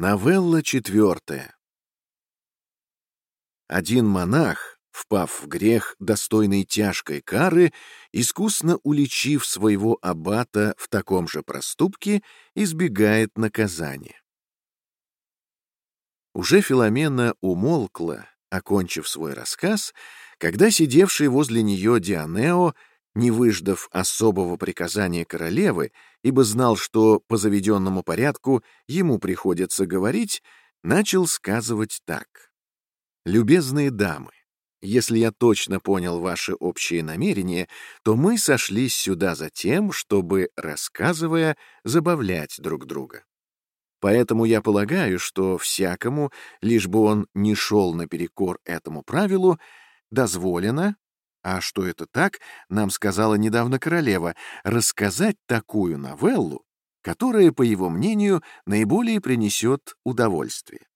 Новелла четвертая. Один монах, впав в грех, достойный тяжкой кары, искусно уличив своего аббата в таком же проступке, избегает наказания. Уже Филомена умолкла, окончив свой рассказ, когда сидевший возле нее Дионео не выждав особого приказания королевы, ибо знал, что по заведенному порядку ему приходится говорить, начал сказывать так. «Любезные дамы, если я точно понял ваши общие намерения, то мы сошлись сюда за тем, чтобы, рассказывая, забавлять друг друга. Поэтому я полагаю, что всякому, лишь бы он не шел наперекор этому правилу, дозволено, а что это так, нам сказала недавно королева, рассказать такую новеллу, которая, по его мнению, наиболее принесет удовольствие.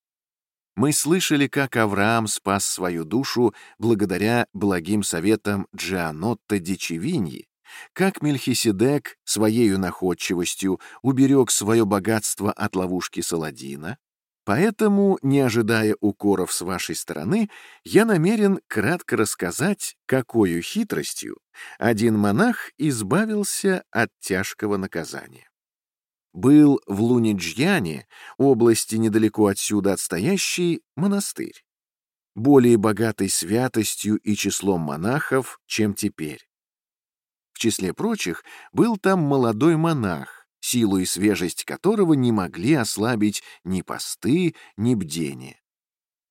Мы слышали, как Авраам спас свою душу благодаря благим советам Джианотта Дичевиньи, как Мельхиседек своею находчивостью уберег свое богатство от ловушки Саладина, Поэтому, не ожидая укоров с вашей стороны, я намерен кратко рассказать, какой хитростью один монах избавился от тяжкого наказания. Был в Луниджьяне, области недалеко отсюда отстоящий, монастырь, более богатый святостью и числом монахов, чем теперь. В числе прочих был там молодой монах, силу и свежесть которого не могли ослабить ни посты, ни бдение.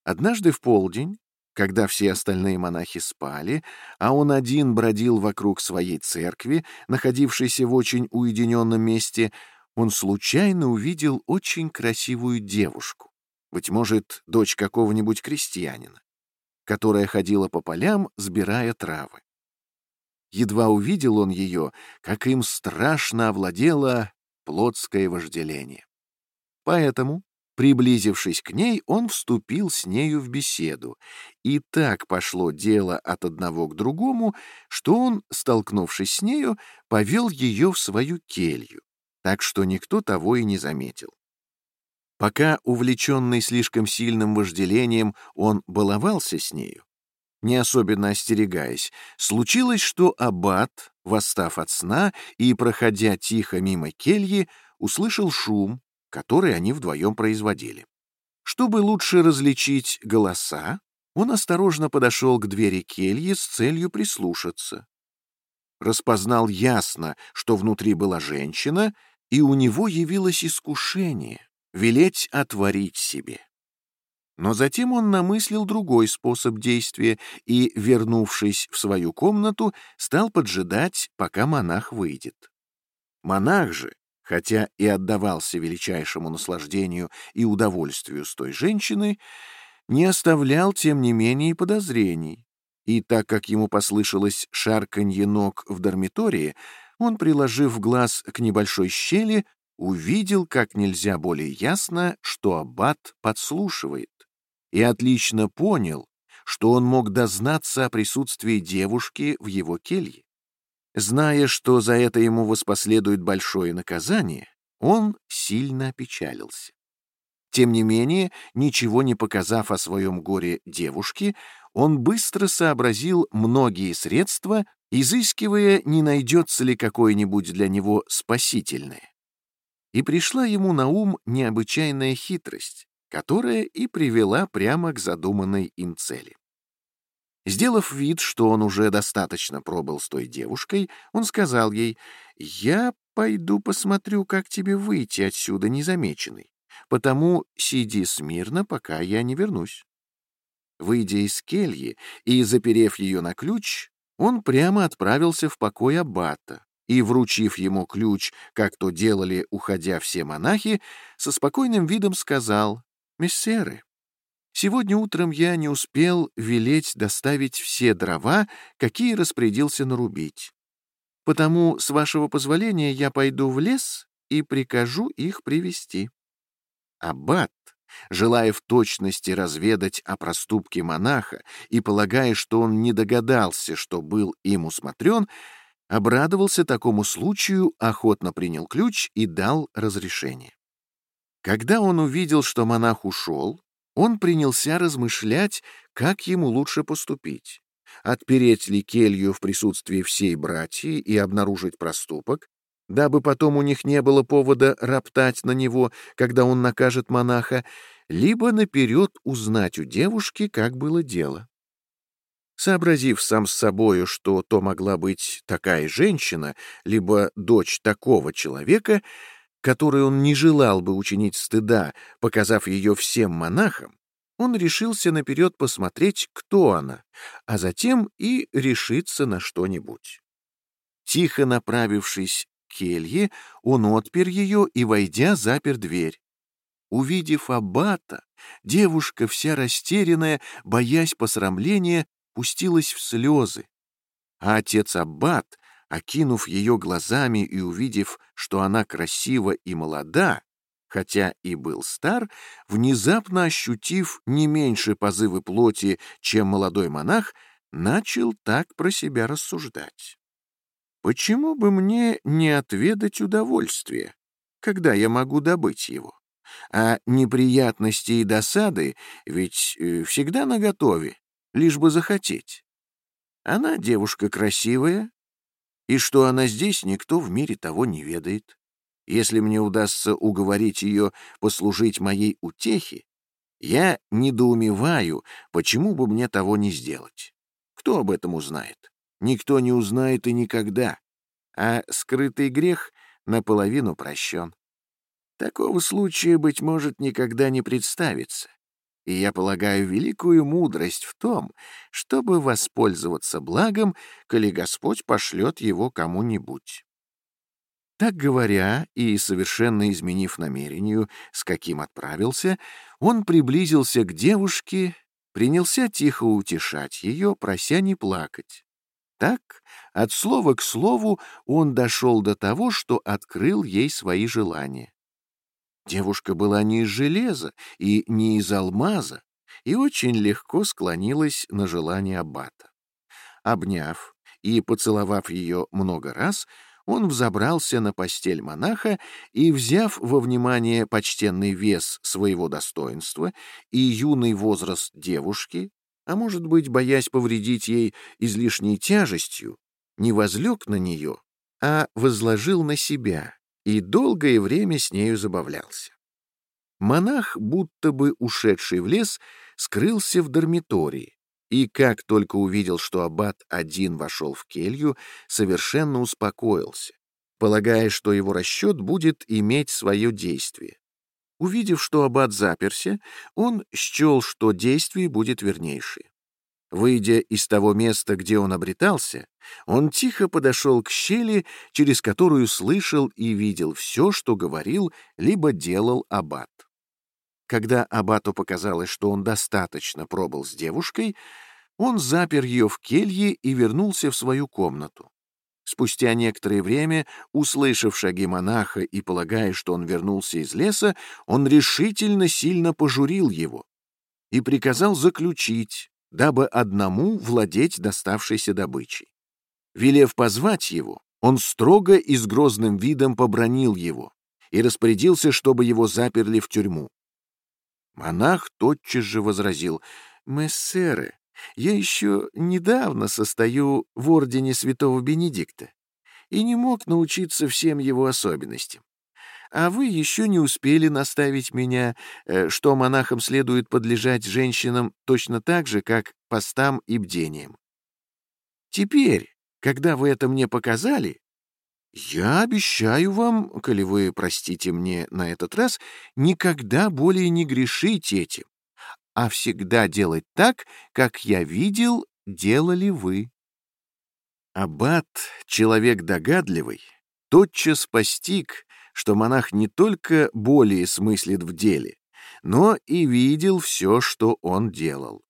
Однажды в полдень, когда все остальные монахи спали, а он один бродил вокруг своей церкви, находившейся в очень уединенном месте, он случайно увидел очень красивую девушку, быть может, дочь какого-нибудь крестьянина, которая ходила по полям, сбирая травы. Едва увидел он ее, как им страшно овладела плотское вожделение. Поэтому, приблизившись к ней, он вступил с нею в беседу, и так пошло дело от одного к другому, что он, столкнувшись с нею, повел ее в свою келью, так что никто того и не заметил. Пока, увлеченный слишком сильным вожделением, он баловался с нею, не особенно остерегаясь, случилось, что аббат, восстав от сна и, проходя тихо мимо кельи, услышал шум, который они вдвоем производили. Чтобы лучше различить голоса, он осторожно подошел к двери кельи с целью прислушаться. Распознал ясно, что внутри была женщина, и у него явилось искушение — велеть отворить себе. Но затем он намыслил другой способ действия и, вернувшись в свою комнату, стал поджидать, пока монах выйдет. Монах же, хотя и отдавался величайшему наслаждению и удовольствию с той женщиной, не оставлял, тем не менее, подозрений. И так как ему послышалось шарканье ног в дармитории, он, приложив глаз к небольшой щели, увидел как нельзя более ясно, что аббат подслушивает и отлично понял, что он мог дознаться о присутствии девушки в его келье. Зная, что за это ему воспоследует большое наказание, он сильно опечалился. Тем не менее, ничего не показав о своем горе девушке, он быстро сообразил многие средства, изыскивая, не найдется ли какое-нибудь для него спасительное. И пришла ему на ум необычайная хитрость, которая и привела прямо к задуманной им цели. Сделав вид, что он уже достаточно пробыл с той девушкой, он сказал ей, «Я пойду посмотрю, как тебе выйти отсюда незамеченной, потому сиди смирно, пока я не вернусь». Выйдя из кельи и заперев ее на ключ, он прямо отправился в покой аббата и, вручив ему ключ, как то делали, уходя все монахи, со спокойным видом сказал «Мессеры, сегодня утром я не успел велеть доставить все дрова, какие распорядился нарубить. Потому, с вашего позволения, я пойду в лес и прикажу их привести. Аббат, желая в точности разведать о проступке монаха и полагая, что он не догадался, что был им усмотрен, обрадовался такому случаю, охотно принял ключ и дал разрешение. Когда он увидел, что монах ушел, он принялся размышлять, как ему лучше поступить. Отпереть ли келью в присутствии всей братьи и обнаружить проступок, дабы потом у них не было повода роптать на него, когда он накажет монаха, либо наперед узнать у девушки, как было дело. Сообразив сам с собою, что то могла быть такая женщина, либо дочь такого человека, которой он не желал бы учинить стыда, показав ее всем монахам, он решился наперед посмотреть, кто она, а затем и решиться на что-нибудь. Тихо направившись к келье, он отпер ее и, войдя, запер дверь. Увидев аббата, девушка, вся растерянная, боясь посрамления, пустилась в слезы. А отец аббат, окинув ее глазами и увидев, что она красива и молода, хотя и был стар, внезапно ощутив не меньше позывы плоти, чем молодой монах, начал так про себя рассуждать. «Почему бы мне не отведать удовольствие, когда я могу добыть его? А неприятности и досады ведь э, всегда наготове, лишь бы захотеть. Она девушка красивая, и что она здесь, никто в мире того не ведает. Если мне удастся уговорить ее послужить моей утехе, я недоумеваю, почему бы мне того не сделать. Кто об этом узнает? Никто не узнает и никогда. А скрытый грех наполовину прощен. Такого случая, быть может, никогда не представится. И я полагаю великую мудрость в том, чтобы воспользоваться благом, коли Господь пошлет его кому-нибудь. Так говоря, и совершенно изменив намерению, с каким отправился, он приблизился к девушке, принялся тихо утешать ее, прося не плакать. Так, от слова к слову, он дошел до того, что открыл ей свои желания. Девушка была не из железа и не из алмаза, и очень легко склонилась на желание аббата. Обняв и поцеловав ее много раз, он взобрался на постель монаха и, взяв во внимание почтенный вес своего достоинства и юный возраст девушки, а может быть, боясь повредить ей излишней тяжестью, не возлег на нее, а возложил на себя и долгое время с нею забавлялся. Монах, будто бы ушедший в лес, скрылся в дармитории, и как только увидел, что аббат один вошел в келью, совершенно успокоился, полагая, что его расчет будет иметь свое действие. Увидев, что аббат заперся, он счел, что действие будет вернейшее. Выйдя из того места, где он обретался, он тихо подошел к щели, через которую слышал и видел все, что говорил либо делал аббат. Когда аббату показалось, что он достаточно пробыл с девушкой, он запер ее в келье и вернулся в свою комнату. Спустя некоторое время, услышав шаги монаха и полагая, что он вернулся из леса, он решительно сильно пожурил его и приказал заключить, дабы одному владеть доставшейся добычей. Велев позвать его, он строго и с грозным видом побронил его и распорядился, чтобы его заперли в тюрьму. Монах тотчас же возразил, «Мессеры, я еще недавно состою в ордене святого Бенедикта и не мог научиться всем его особенностям а вы еще не успели наставить меня, э, что монахам следует подлежать женщинам точно так же, как постам и бдениям. Теперь, когда вы это мне показали, я обещаю вам, коли вы простите мне на этот раз, никогда более не грешить этим, а всегда делать так, как я видел, делали вы. Аббат, человек догадливый, тотчас постиг, что монах не только более смыслит в деле, но и видел все, что он делал.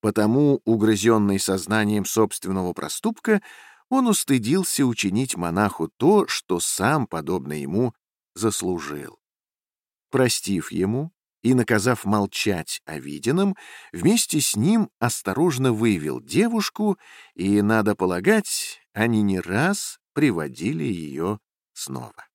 Потому, угрызенный сознанием собственного проступка, он устыдился учинить монаху то, что сам, подобно ему, заслужил. Простив ему и наказав молчать о виденном, вместе с ним осторожно вывел девушку, и, надо полагать, они не раз приводили ее снова.